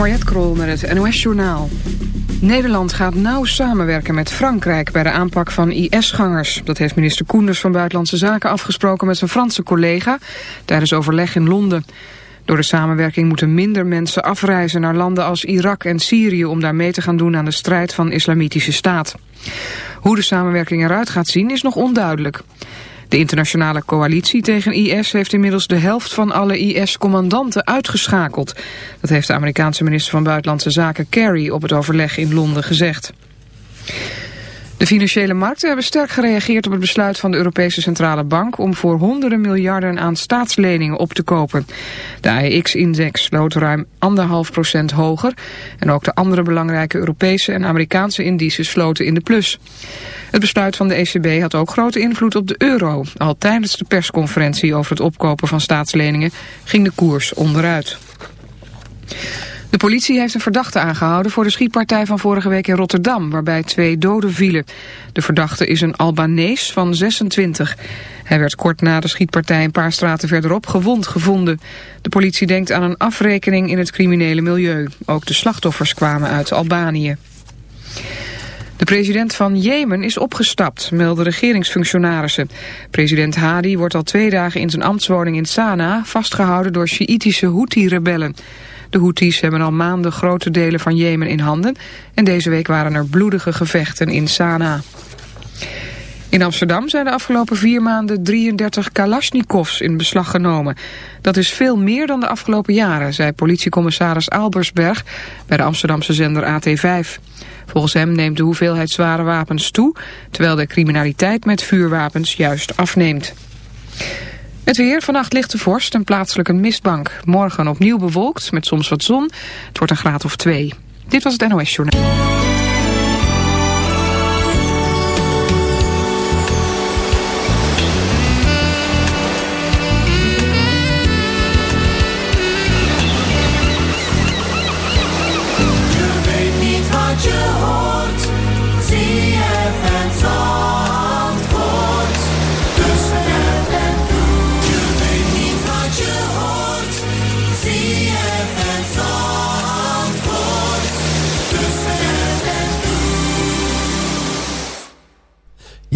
Mariette Krol met het NOS Journaal. Nederland gaat nauw samenwerken met Frankrijk bij de aanpak van IS-gangers. Dat heeft minister Koenders van Buitenlandse Zaken afgesproken met zijn Franse collega tijdens overleg in Londen. Door de samenwerking moeten minder mensen afreizen naar landen als Irak en Syrië om daar mee te gaan doen aan de strijd van islamitische staat. Hoe de samenwerking eruit gaat zien is nog onduidelijk. De internationale coalitie tegen IS heeft inmiddels de helft van alle IS-commandanten uitgeschakeld. Dat heeft de Amerikaanse minister van Buitenlandse Zaken Kerry op het overleg in Londen gezegd. De financiële markten hebben sterk gereageerd op het besluit van de Europese Centrale Bank om voor honderden miljarden aan staatsleningen op te kopen. De AEX-index sloot ruim 1,5% hoger en ook de andere belangrijke Europese en Amerikaanse indices sloten in de plus. Het besluit van de ECB had ook grote invloed op de euro. Al tijdens de persconferentie over het opkopen van staatsleningen ging de koers onderuit. De politie heeft een verdachte aangehouden voor de schietpartij van vorige week in Rotterdam, waarbij twee doden vielen. De verdachte is een Albanees van 26. Hij werd kort na de schietpartij een paar straten verderop gewond gevonden. De politie denkt aan een afrekening in het criminele milieu. Ook de slachtoffers kwamen uit Albanië. De president van Jemen is opgestapt, melden regeringsfunctionarissen. President Hadi wordt al twee dagen in zijn ambtswoning in Sanaa vastgehouden door Sjiitische Houthi-rebellen. De Houthis hebben al maanden grote delen van Jemen in handen en deze week waren er bloedige gevechten in Sanaa. In Amsterdam zijn de afgelopen vier maanden 33 Kalashnikovs in beslag genomen. Dat is veel meer dan de afgelopen jaren, zei politiecommissaris Albersberg bij de Amsterdamse zender AT5. Volgens hem neemt de hoeveelheid zware wapens toe, terwijl de criminaliteit met vuurwapens juist afneemt. Het weer, vannacht lichte vorst en plaatselijk een mistbank. Morgen opnieuw bewolkt, met soms wat zon. Het wordt een graad of twee. Dit was het NOS Journaal.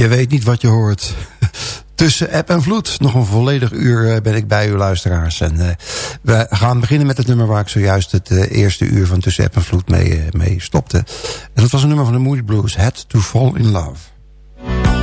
Je weet niet wat je hoort. Tussen app en vloed. Nog een volledig uur eh, ben ik bij u luisteraars. En uh, we gaan beginnen met het nummer waar ik zojuist het uh, eerste uur van Tussen app en vloed mee, mee stopte. En dat was een nummer van de Moody Blues. Had to Fall in Love.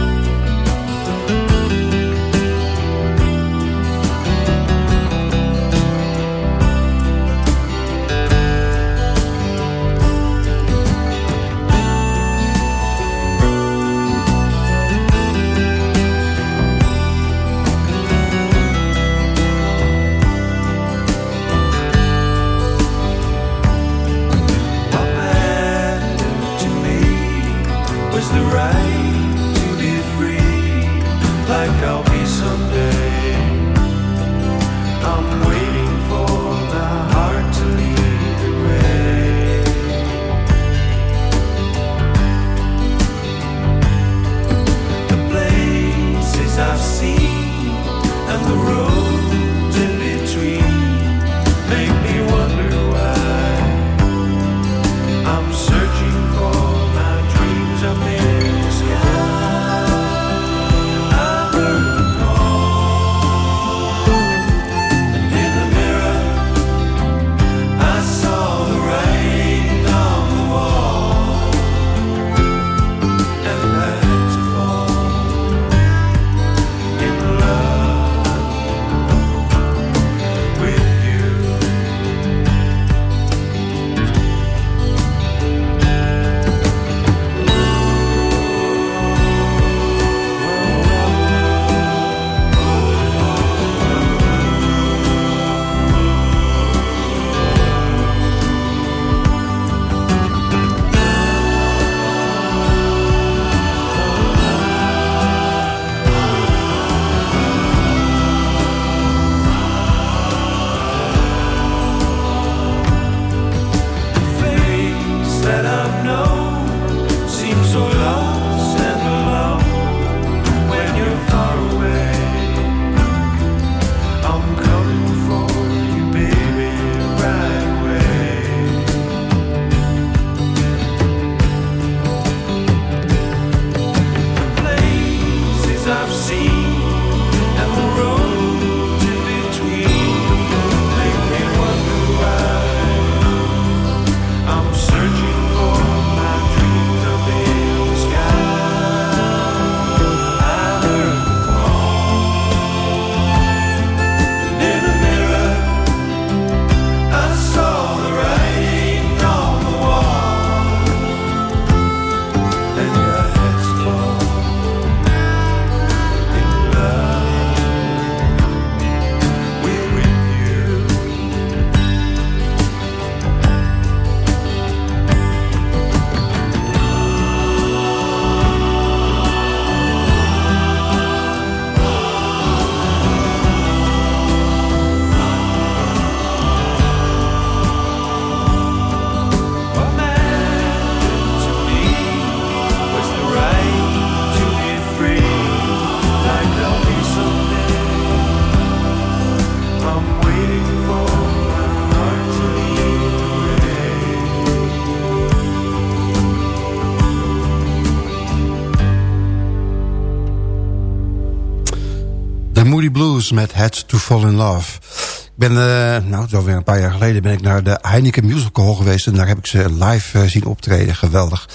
Met Had to Fall in Love. Ik ben, uh, nou, zo weer een paar jaar geleden ben ik naar de Heineken Musical Hall geweest. En daar heb ik ze live uh, zien optreden. Geweldig.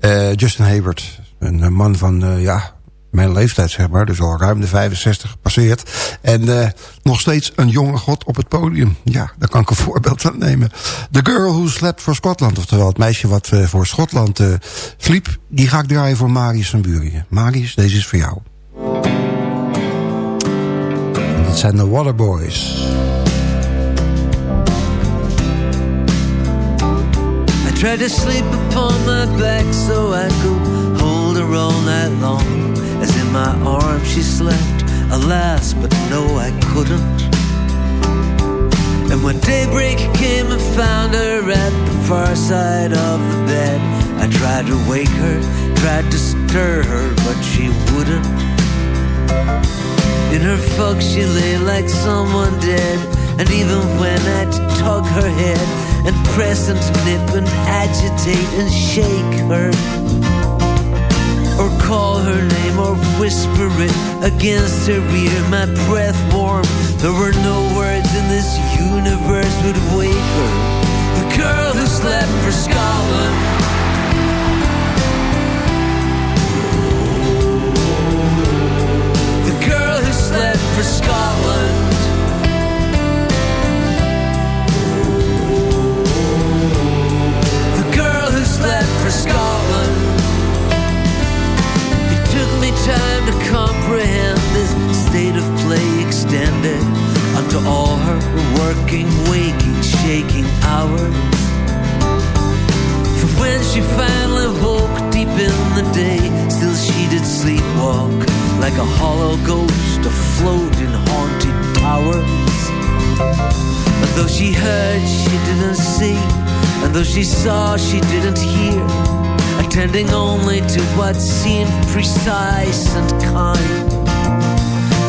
Uh, Justin Hayward, een man van, ja, mijn leeftijd zeg maar. Dus al ruim de 65 gepasseerd. En nog steeds een jonge god op het podium. Ja, daar kan ik een voorbeeld van nemen. The Girl Who Slept for Scotland. Oftewel het meisje wat voor Schotland uh, sliep. Die ga ik draaien voor Marius van Buringen. Marius, deze is voor jou. Dat zijn de Waterboys. I tried to sleep upon my back so I could hold her all night long. As in my arms she slept, alas, but no, I couldn't. And when daybreak came and found her at the far side of the bed, I tried to wake her, tried to stir her, but she wouldn't. In her fog she lay like someone dead, and even when I tug her head and press and nip and agitate and shake her or call her name or whisper it against her ear, my breath warm. There were no words in this universe would wake her. The girl who slept for Scotland. For Scotland. The girl who slept for Scotland It took me time to comprehend this state of play extended unto all her working, waking, shaking hours. For when she finally woke deep in the day, still she did sleepwalk like a hollow ghost afloat in. And though she heard, she didn't see, and though she saw, she didn't hear attending only to what seemed precise and kind.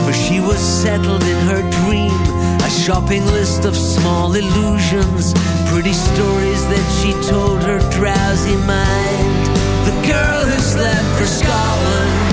For she was settled in her dream, a shopping list of small illusions, pretty stories that she told her drowsy mind. The girl who slept for Scotland.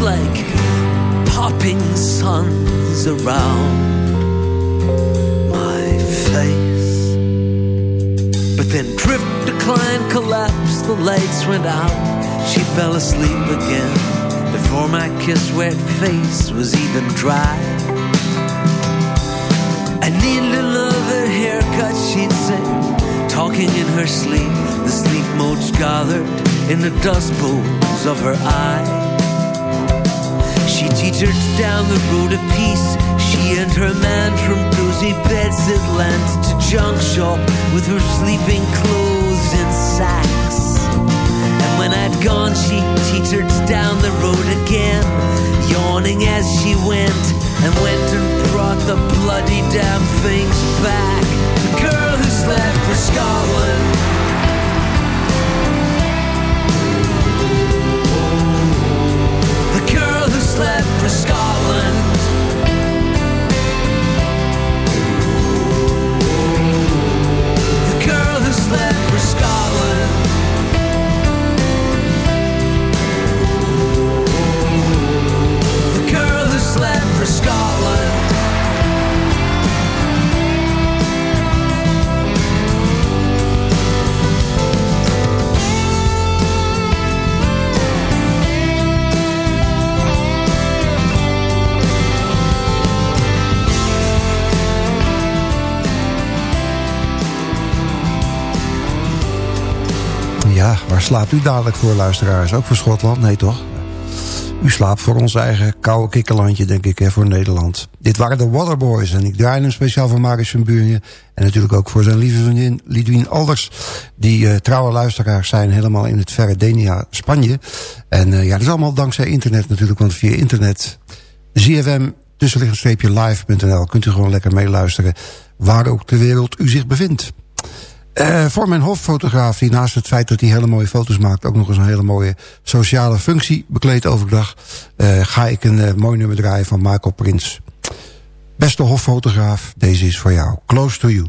like popping suns around my face but then drift, decline collapse the lights went out she fell asleep again before my kiss wet face was even dry. I need another haircut, she'd say, talking in her sleep. The sleep motes gathered in the dust bowls of her eye. She teetered down the road of peace. She and her man from cozy beds at Lent to junk shop with her sleeping clothes in sacks. And when I'd gone, she teetered down the road again, yawning as she went, and went and brought the bloody damn things back. The girl who slept for Scotland. Slept for Scotland. Slaapt u dadelijk voor, luisteraars? Ook voor Schotland? Nee, toch? U slaapt voor ons eigen koude kikkerlandje, denk ik, hè, voor Nederland. Dit waren de Waterboys en ik draai hem speciaal voor Marius van Buurje. En natuurlijk ook voor zijn lieve vriendin Lidwien Alders. Die uh, trouwe luisteraars zijn helemaal in het verre Denia, Spanje. En uh, ja, dat is allemaal dankzij internet natuurlijk, want via internet... ZFM tussenliggend-live.nl kunt u gewoon lekker meeluisteren... waar ook ter wereld u zich bevindt. Uh, voor mijn hoffotograaf, die naast het feit dat hij hele mooie foto's maakt... ook nog eens een hele mooie sociale functie bekleedt overdag... Uh, ga ik een uh, mooi nummer draaien van Michael Prins. Beste hoffotograaf, deze is voor jou. Close to you.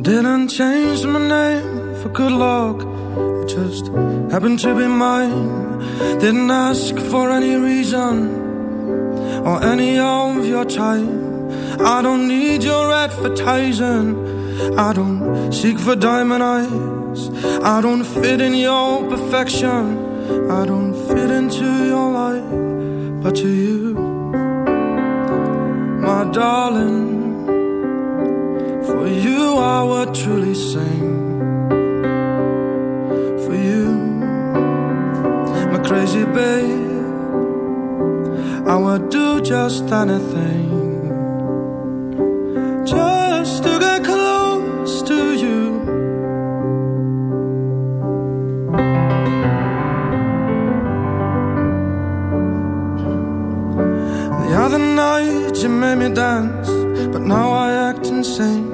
Didn't change my name for good luck. It just happened to be mine. Didn't ask for any reason Or any of your time. I don't need your advertising. I don't seek for diamond eyes. I don't fit in your perfection. I don't fit into your life But to you My darling for you I would truly sing crazy babe? I would do just anything Just to get close to you. The other night you made me dance But now I act insane.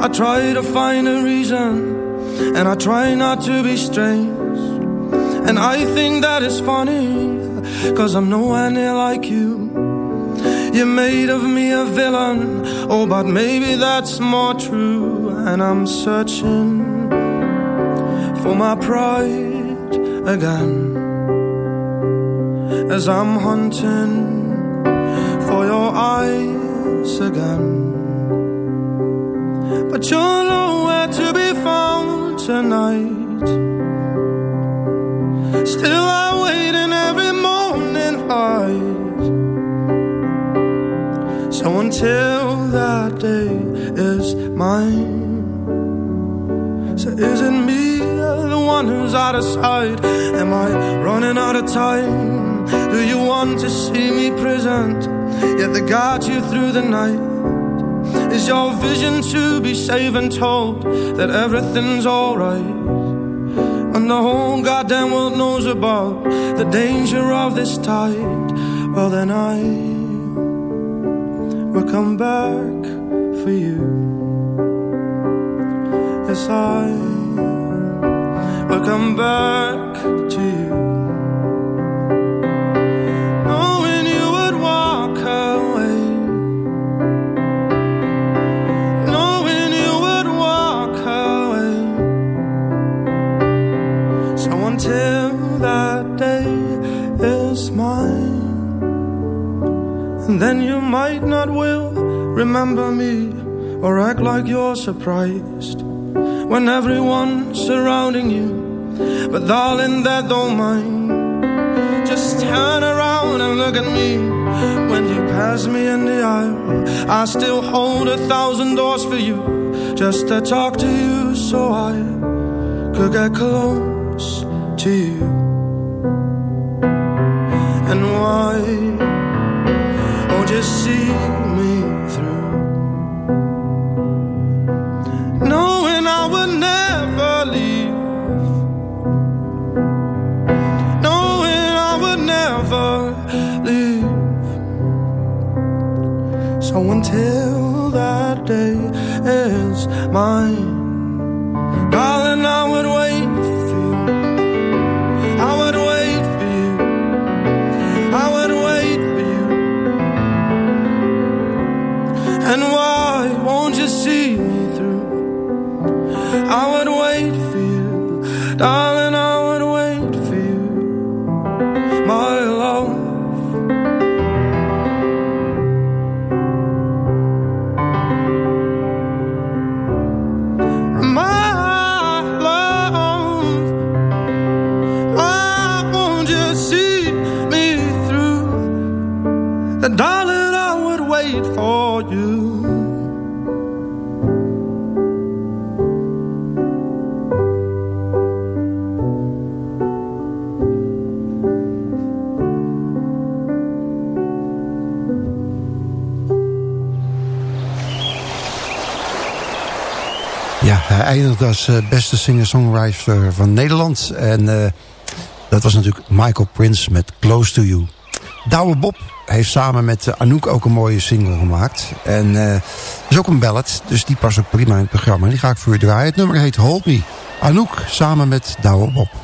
I try to find a reason And I try not to be strange And I think that is funny Cause I'm nowhere near like you. You made of me a villain. Oh, but maybe that's more true. And I'm searching For my pride again. As I'm hunting For your eyes again. But you're nowhere to be found tonight Still I wait in every morning light. So until that day is mine. So is it me, the one who's out of sight? Am I running out of time? Do you want to see me present? Yet they guide you through the night. Is your vision to be safe and told that everything's alright? And the whole goddamn world knows about the danger of this tide. Well, then I will come back for you. Yes, I will come back to you. Until that day is mine, and then you might not will remember me or act like you're surprised when everyone's surrounding you. But darling, that don't mind. Just turn around and look at me when you pass me in the aisle. I still hold a thousand doors for you just to talk to you so I could get close to you. And why won't you see me through? Knowing I would never leave. Knowing I would never leave. So until that day is mine, geëindigd als beste singer-songwriter van Nederland. En dat was natuurlijk Michael Prince met Close to You. Douwe Bob heeft samen met Anouk ook een mooie single gemaakt. En uh, is ook een ballad, dus die past ook prima in het programma. Die ga ik voor u draaien. Het nummer heet Hold Me. Anouk samen met Douwe Bob.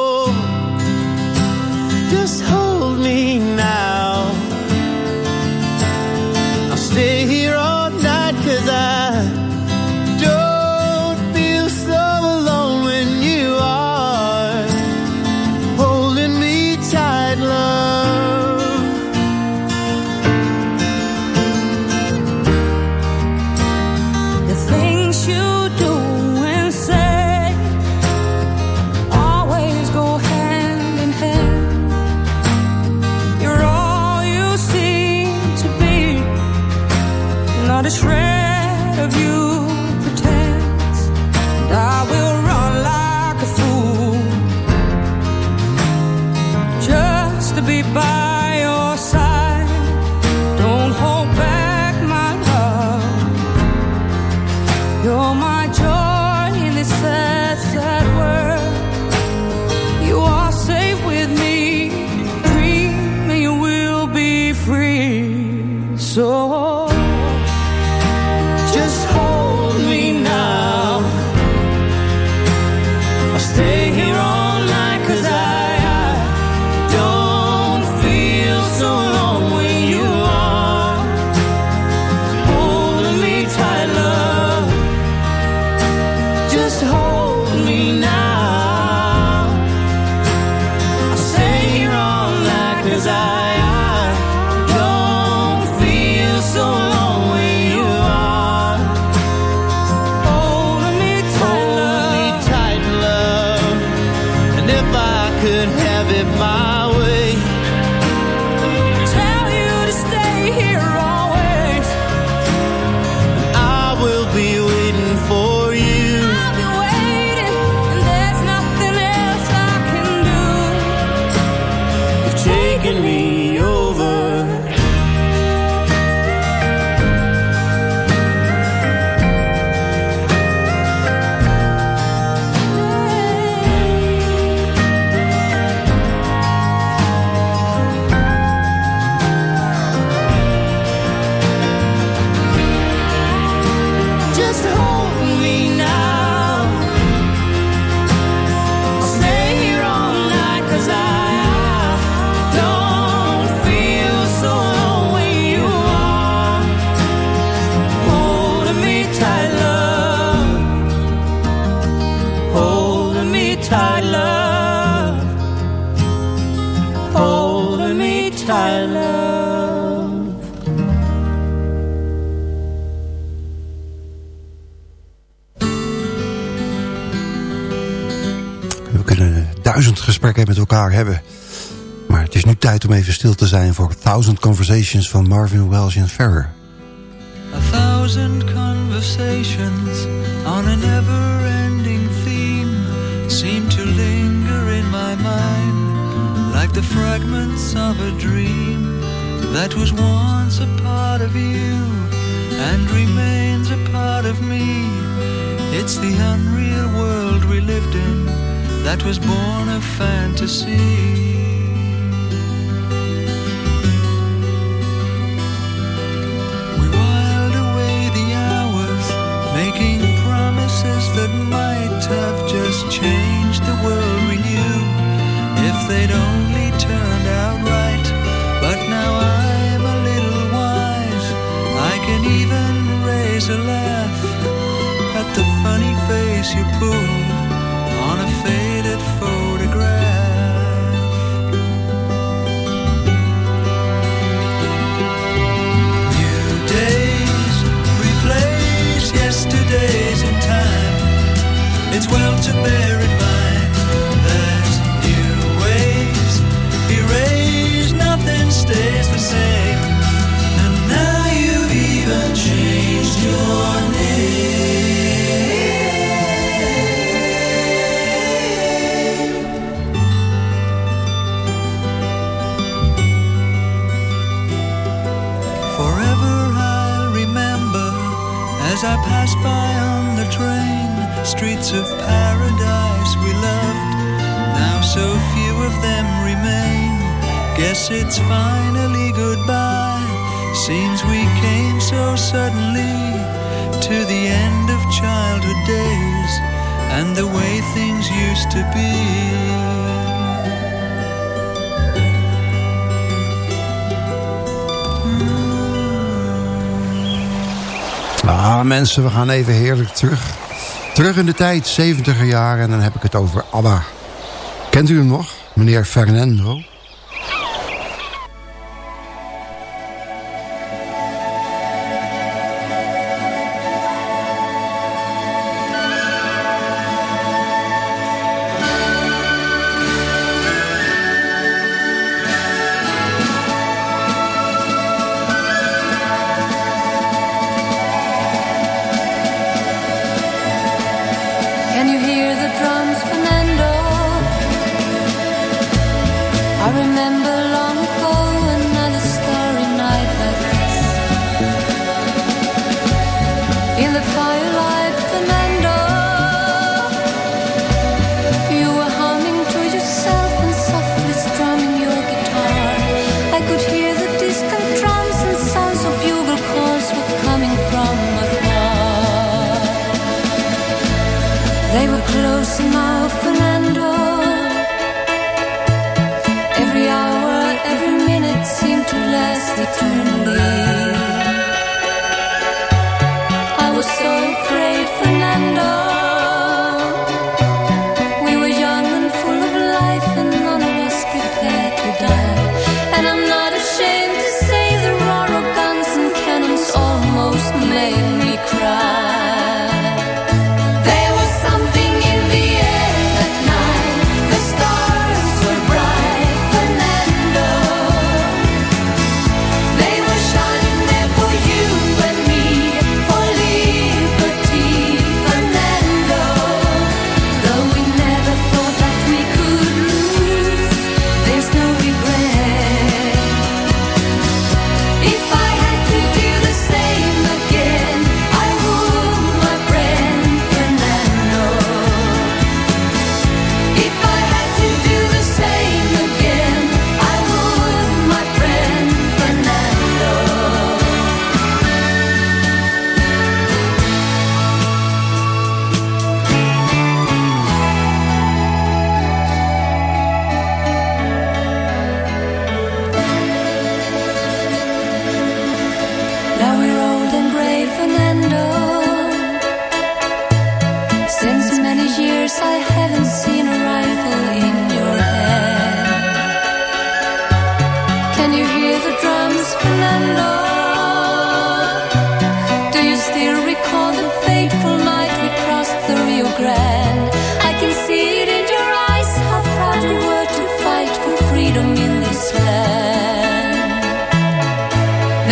just hold me now. much. Hebben. Maar het is nu tijd om even stil te zijn voor Thousand Conversations van Marvin Welsh en Ferrer. A thousand conversations on a never-ending theme seem to linger in my mind like the fragments of a dream that was once a part of you and remains a part of me. It's the unreal world we lived in that was born of fantasy. We whiled away the hours, making promises that might have just changed the world we knew if they'd only turned out right. But now I'm a little wise, I can even raise a laugh at the funny face you pull. it's finally goodbye. Seems we came so suddenly to the end of childhood days and the way things used to be. Mm. Ah mensen, we gaan even heerlijk terug. Terug in de tijd, 70er jaren, en dan heb ik het over ABBA. Kent u hem nog, meneer Fernando? close enough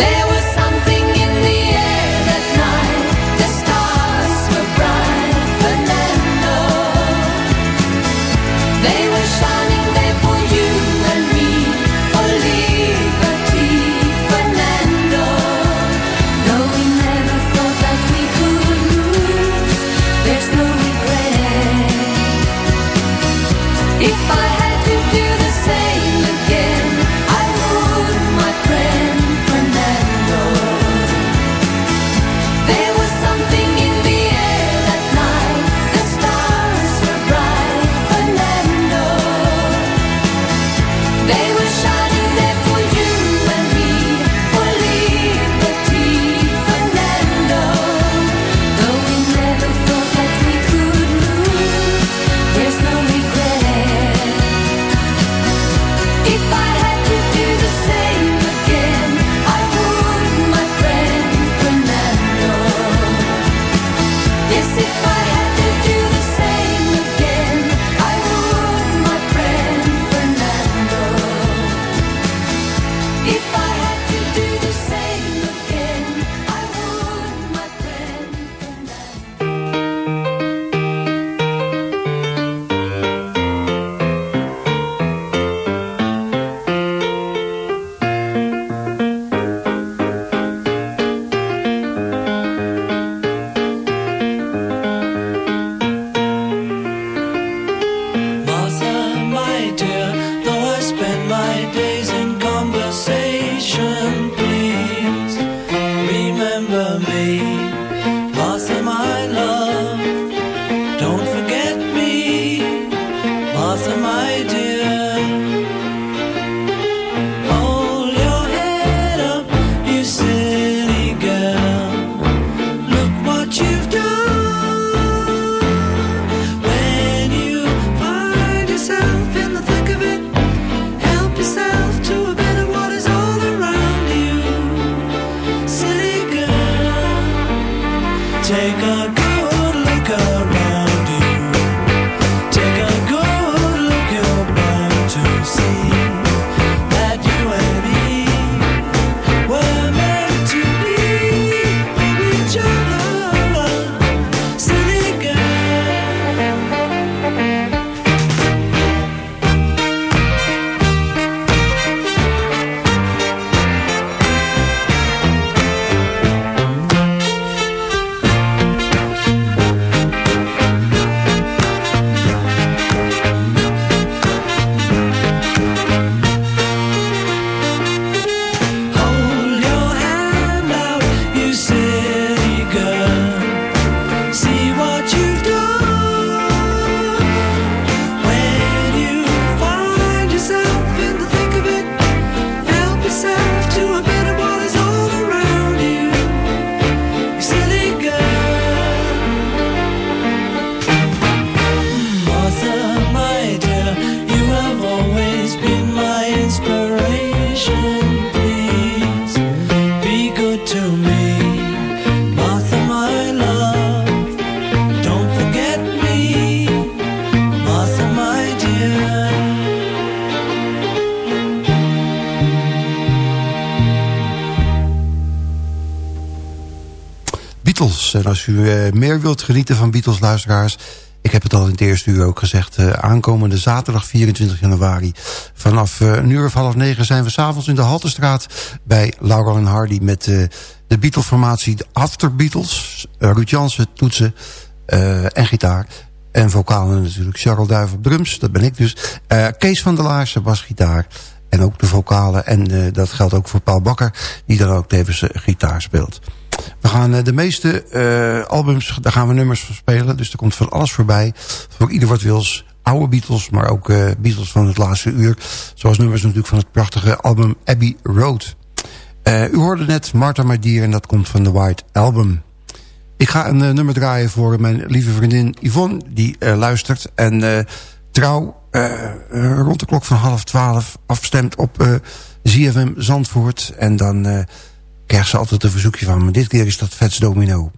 Deu Beatles. En als u meer wilt genieten van Beatles, luisteraars... Ik heb het al in het eerste uur ook gezegd. aankomende zaterdag 24 januari. Vanaf een uur of half negen zijn we s'avonds in de Haltestraat... bij Laurel en Hardy met de Beatle-formatie After Beatles. Ruud Jansen, toetsen en gitaar. En vocalen natuurlijk Charles Duiver drums, dat ben ik dus. Kees van der Laarse basgitaar. En ook de vocalen. En dat geldt ook voor Paul Bakker. Die dan ook tevens gitaar speelt. We gaan uh, de meeste albums, daar gaan we nummers van spelen. Dus er komt van alles voorbij. Voor ieder wat wils. Oude Beatles, maar ook Beatles van het laatste uur. Zoals nummers natuurlijk van het prachtige album Abbey Road. u hoorde net Martha My Dear en dat komt van de White Album. Ik ga een nummer draaien voor mijn lieve vriendin Yvonne. Die luistert. En trouw rond de klok van half twaalf afstemt op ZFM Zandvoort. En dan krijgt ze altijd een verzoekje van me. Dit keer is dat Vets Domino.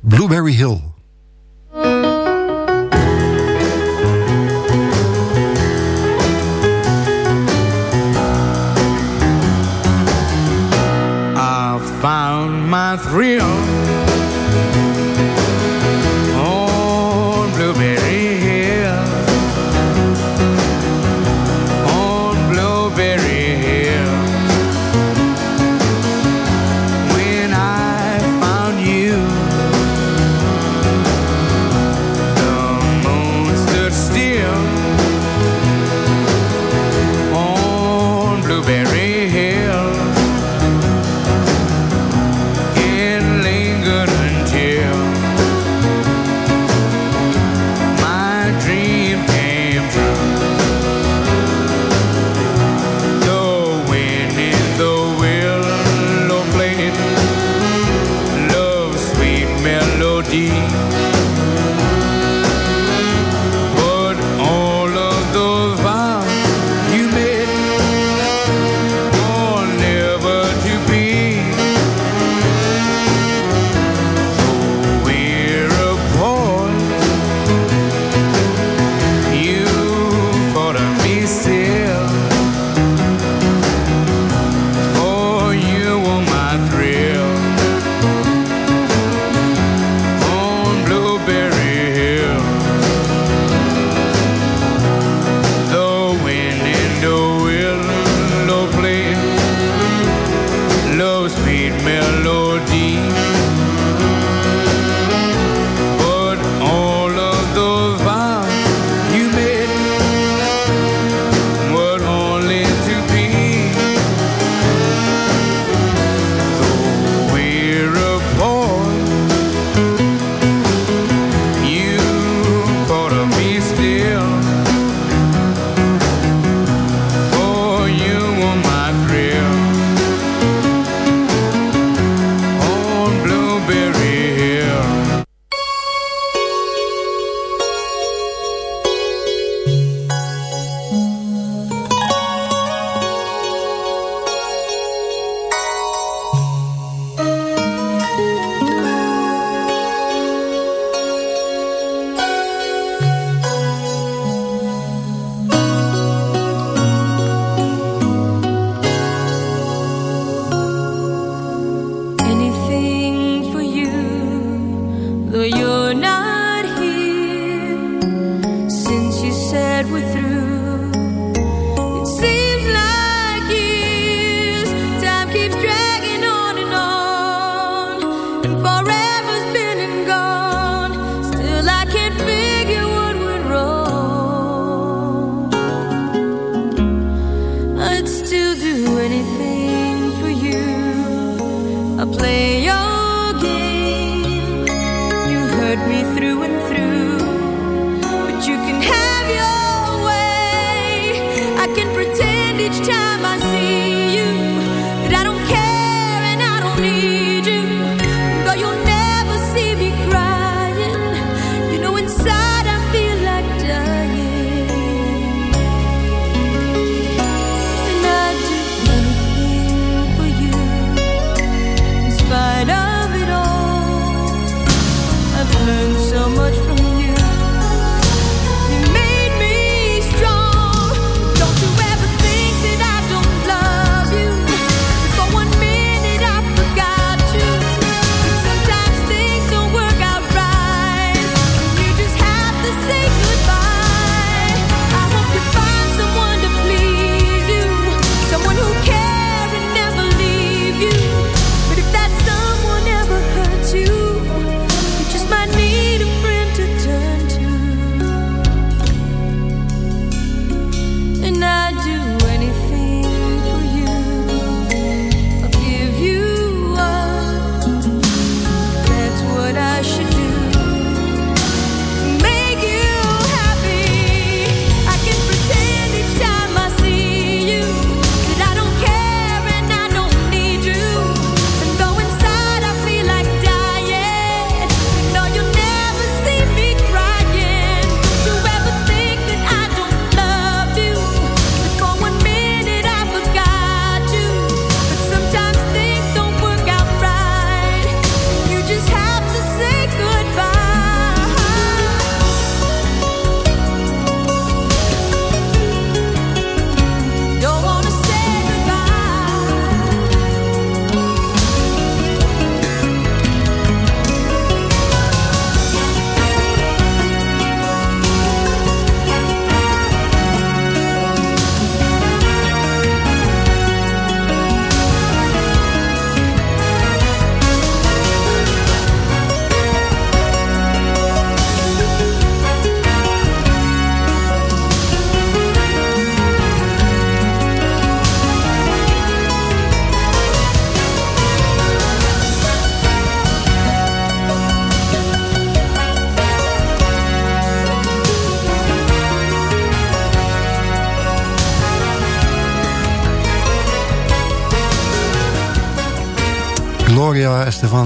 Blueberry Hill. I found my thrill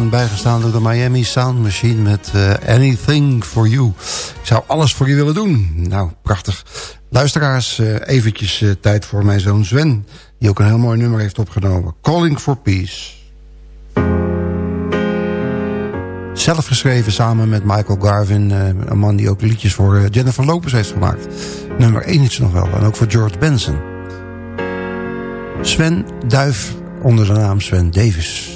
Bijgestaan door de Miami Sound Machine met uh, Anything For You. Ik zou alles voor je willen doen. Nou, prachtig. Luisteraars, uh, eventjes uh, tijd voor mijn zoon Sven... die ook een heel mooi nummer heeft opgenomen. Calling for Peace. Zelf geschreven samen met Michael Garvin... een man die ook liedjes voor Jennifer Lopez heeft gemaakt. Nummer 1 is nog wel. En ook voor George Benson. Sven Duif onder de naam Sven Davis.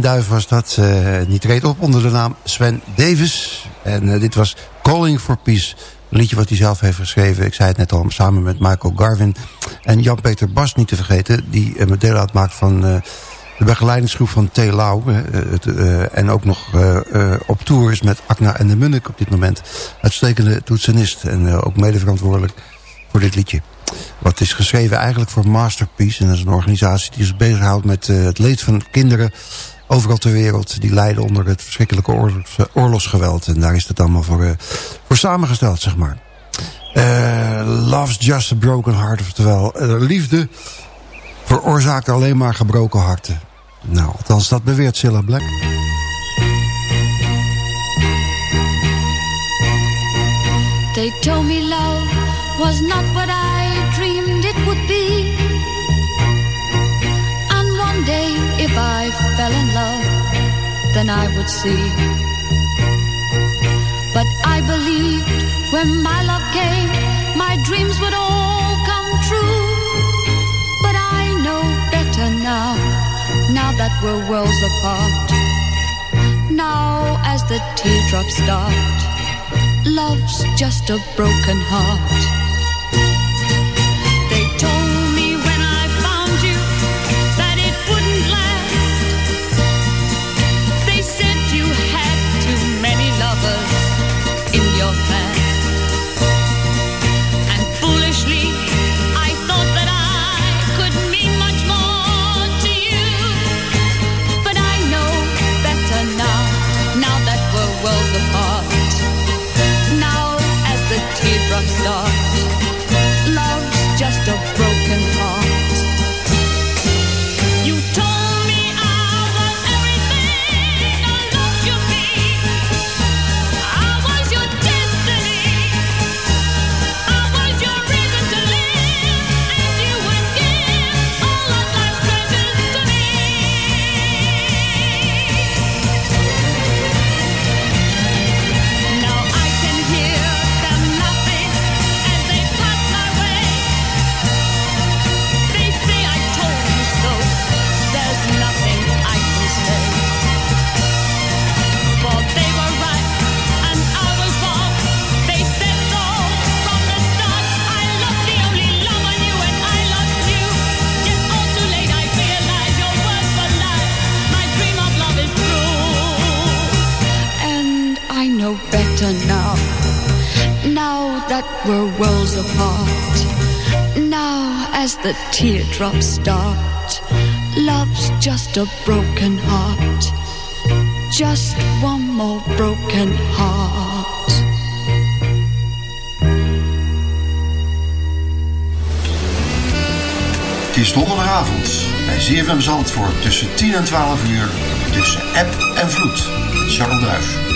Duif was dat. eh die op onder de naam Sven Davis. En eh, dit was Calling for Peace. Een liedje wat hij zelf heeft geschreven. Ik zei het net al, samen met Michael Garvin. En Jan-Peter Bas niet te vergeten. Die uh, deel uitmaakt van de begeleidingsgroep van T. Lau. en ook nog op tour is met Akna en de Munnik op dit moment. Uitstekende toetsenist. En ook mede verantwoordelijk voor dit liedje. Wat is geschreven eigenlijk voor Masterpiece. En dat is een organisatie die zich bezighoudt met het leed van kinderen overal ter wereld. Die lijden onder het verschrikkelijke oorlogs, oorlogsgeweld. En daar is het allemaal voor, eh, voor samengesteld, zeg maar. Eh, love's just a broken heart. Oftewel, eh, liefde veroorzaakt alleen maar gebroken harten. Nou, althans dat beweert Cilla Black. They told me love was not then I would see But I believed when my love came, my dreams would all come true. But I know better now, now that we're worlds apart. Now as the teardrops start, love's just a broken heart. The teardrops start. Love's just a broken heart. Just one more broken heart. Het is donderdagavond bij ZFM Zandvoort tussen 10 en 12 uur. Tussen app en vloed. Charles Duif.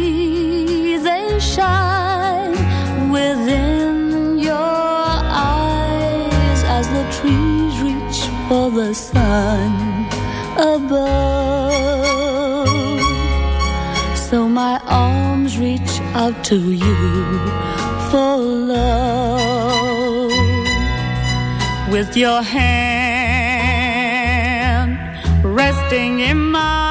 for the sun above. So my arms reach out to you for love. With your hand resting in mine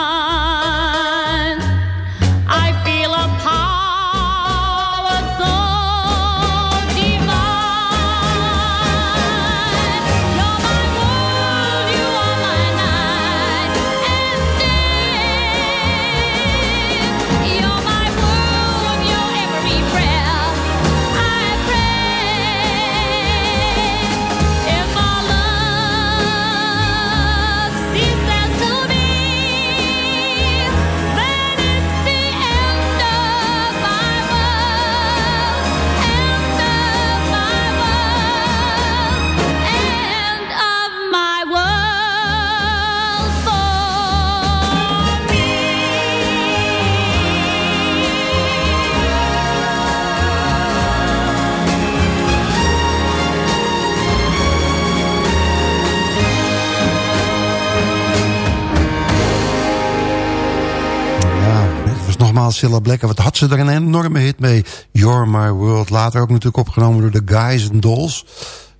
Cilla Black. Wat had ze er een enorme hit mee. You're My World. Later ook natuurlijk opgenomen door de Guys and Dolls.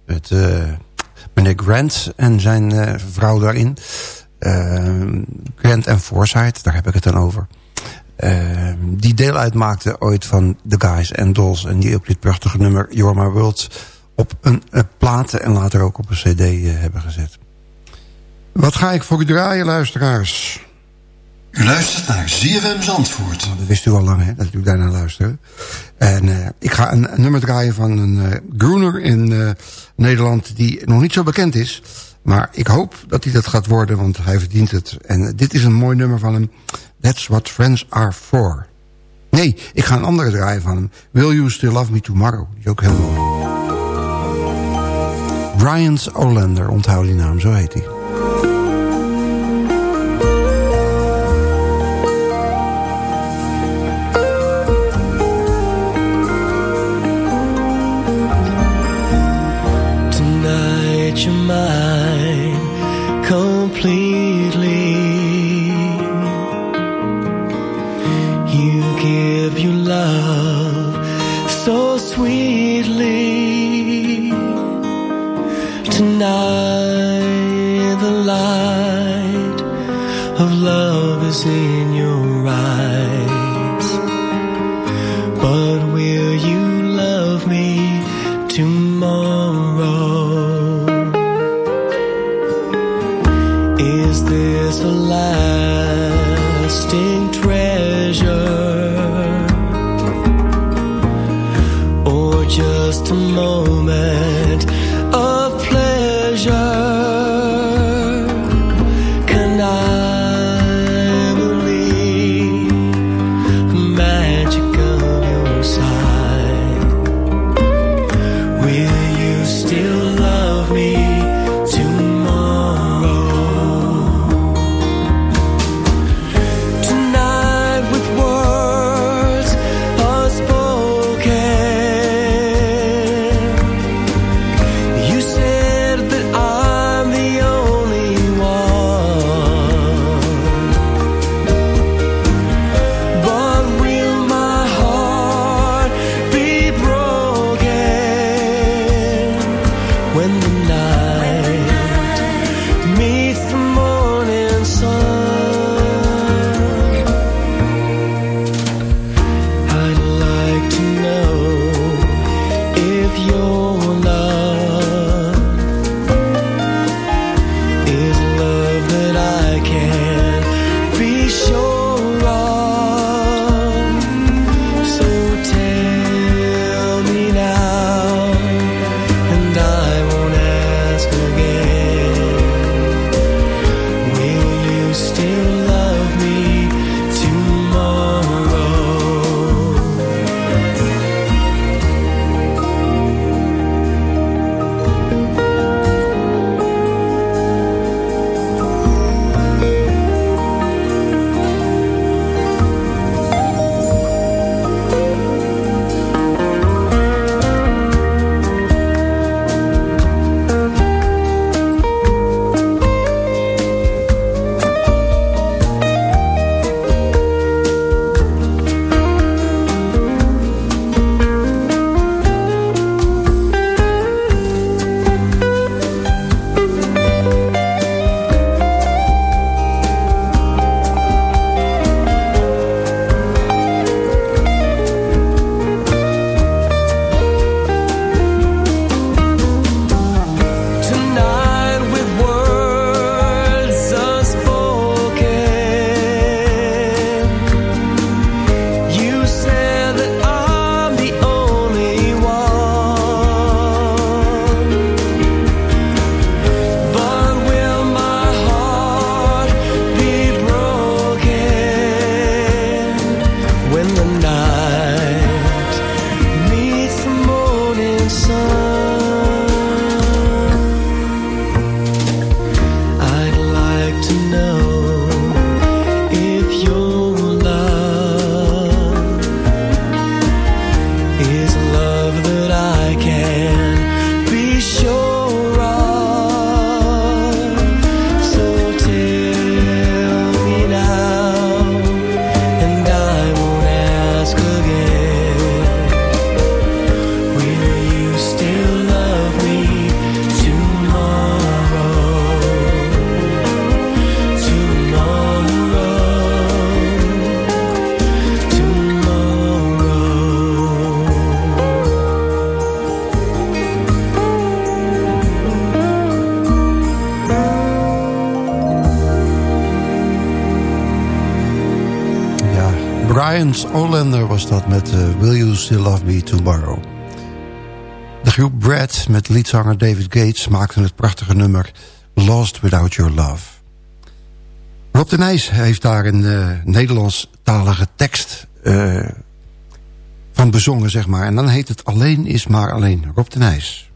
Met uh, meneer Grant en zijn uh, vrouw daarin. Uh, Grant en Forsyth, daar heb ik het dan over. die deel uitmaakte ooit van The Guys and Dolls. En die ook dit prachtige nummer You're My World op een, een plaat en later ook op een cd hebben gezet. Wat ga ik voor u draaien, luisteraars? U luistert naar ZFM Zandvoort. Oh, dat wist u al lang, hè, dat u daarna luistert. En uh, ik ga een, nummer draaien van een uh, groener in uh, Nederland... die nog niet zo bekend is. Maar ik hoop dat hij dat gaat worden, want hij verdient het. En dit is een mooi nummer van hem. That's what friends are for. Nee, ik ga een andere draaien van hem. Will You Still Love Me Tomorrow? Die is ook heel mooi. Brian's Olander, onthoud die naam, zo heet hij. that you're completely. You give your love so sweetly. Tonight, the light of love is in your eyes. But will you love me tomorrow? Is this a lasting treasure or just a moment? Giants Olander was dat met uh, Will You Still Love Me Tomorrow. De groep Brad met liedzanger David Gates maakte het prachtige nummer Lost Without Your Love. Rob de Nijs heeft daar een uh, Nederlandstalige tekst uh, van bezongen, zeg maar. En dan heet het Alleen is maar alleen. Rob de Nijs.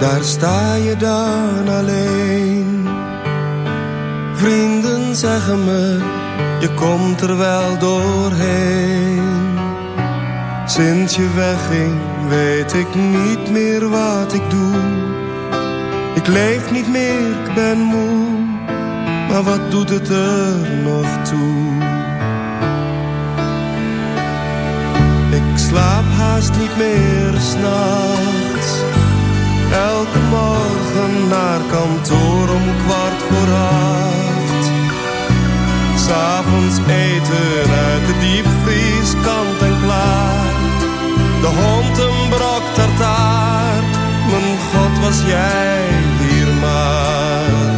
Daar sta je dan alleen. Vrienden zeggen me, je komt er wel doorheen. Sinds je wegging, weet ik niet meer wat ik doe. Ik leef niet meer, ik ben moe. Maar wat doet het er nog toe? Ik slaap haast niet meer s'nachts Elke morgen naar kantoor om kwart voor acht. S'avonds eten uit de diepvries kant en klaar. De hond een brok tartaar. Mijn god was jij hier maar.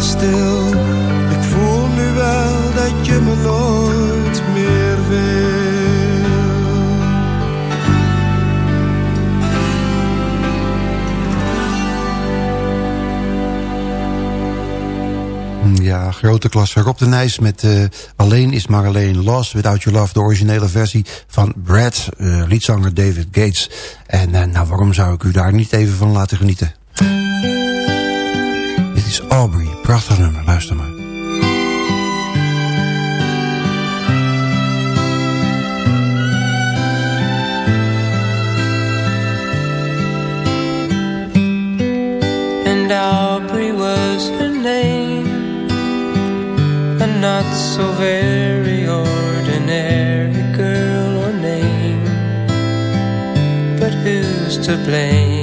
Ik voel nu wel dat je me nooit meer wil. Ja, grote klasse. Rob de Nijs met uh, Alleen is maar alleen. Lost Without Your Love. De originele versie van Brad, uh, liedzanger David Gates. En uh, nou, waarom zou ik u daar niet even van laten genieten? Is Aubrey. Prachtig nummer, luister maar. And Aubrey was her name A not so very ordinary girl or name But who's to blame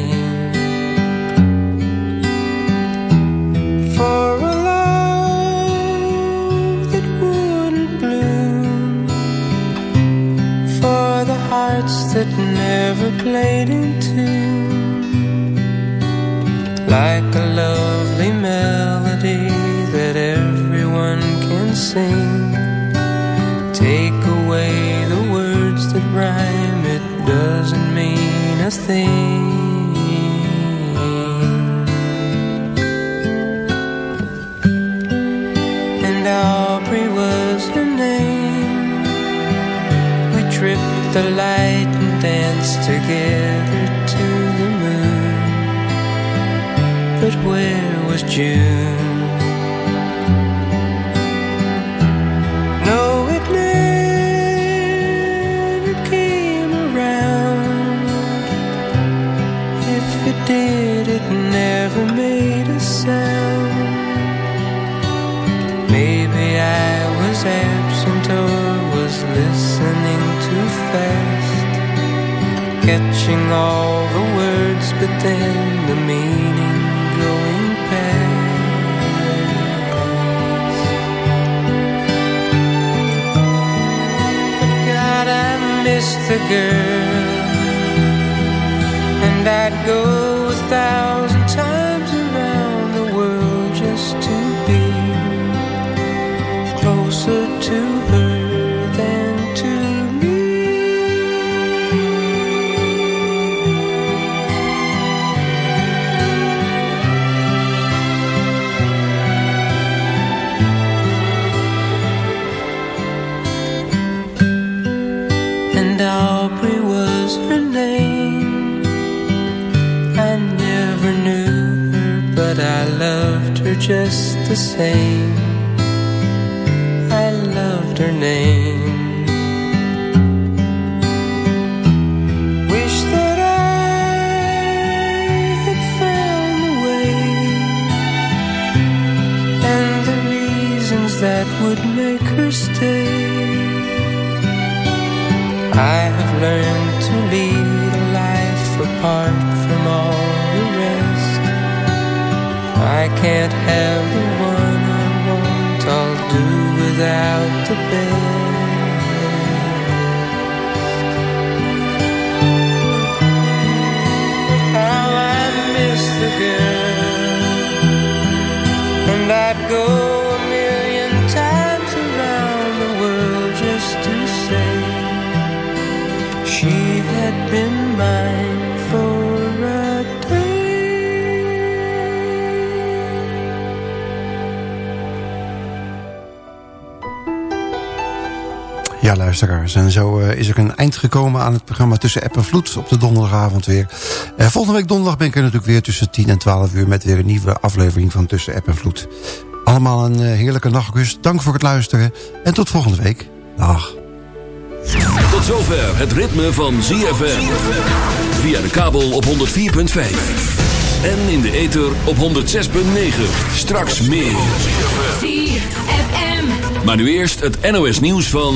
just the same gekomen aan het programma Tussen App en Vloed op de donderdagavond weer. Uh, volgende week donderdag ben ik er natuurlijk weer tussen 10 en 12 uur... met weer een nieuwe aflevering van Tussen App en Vloed. Allemaal een uh, heerlijke nachtrust. Dank voor het luisteren. En tot volgende week. Dag. Tot zover het ritme van ZFM. Via de kabel op 104.5. En in de ether op 106.9. Straks meer. Maar nu eerst het NOS nieuws van...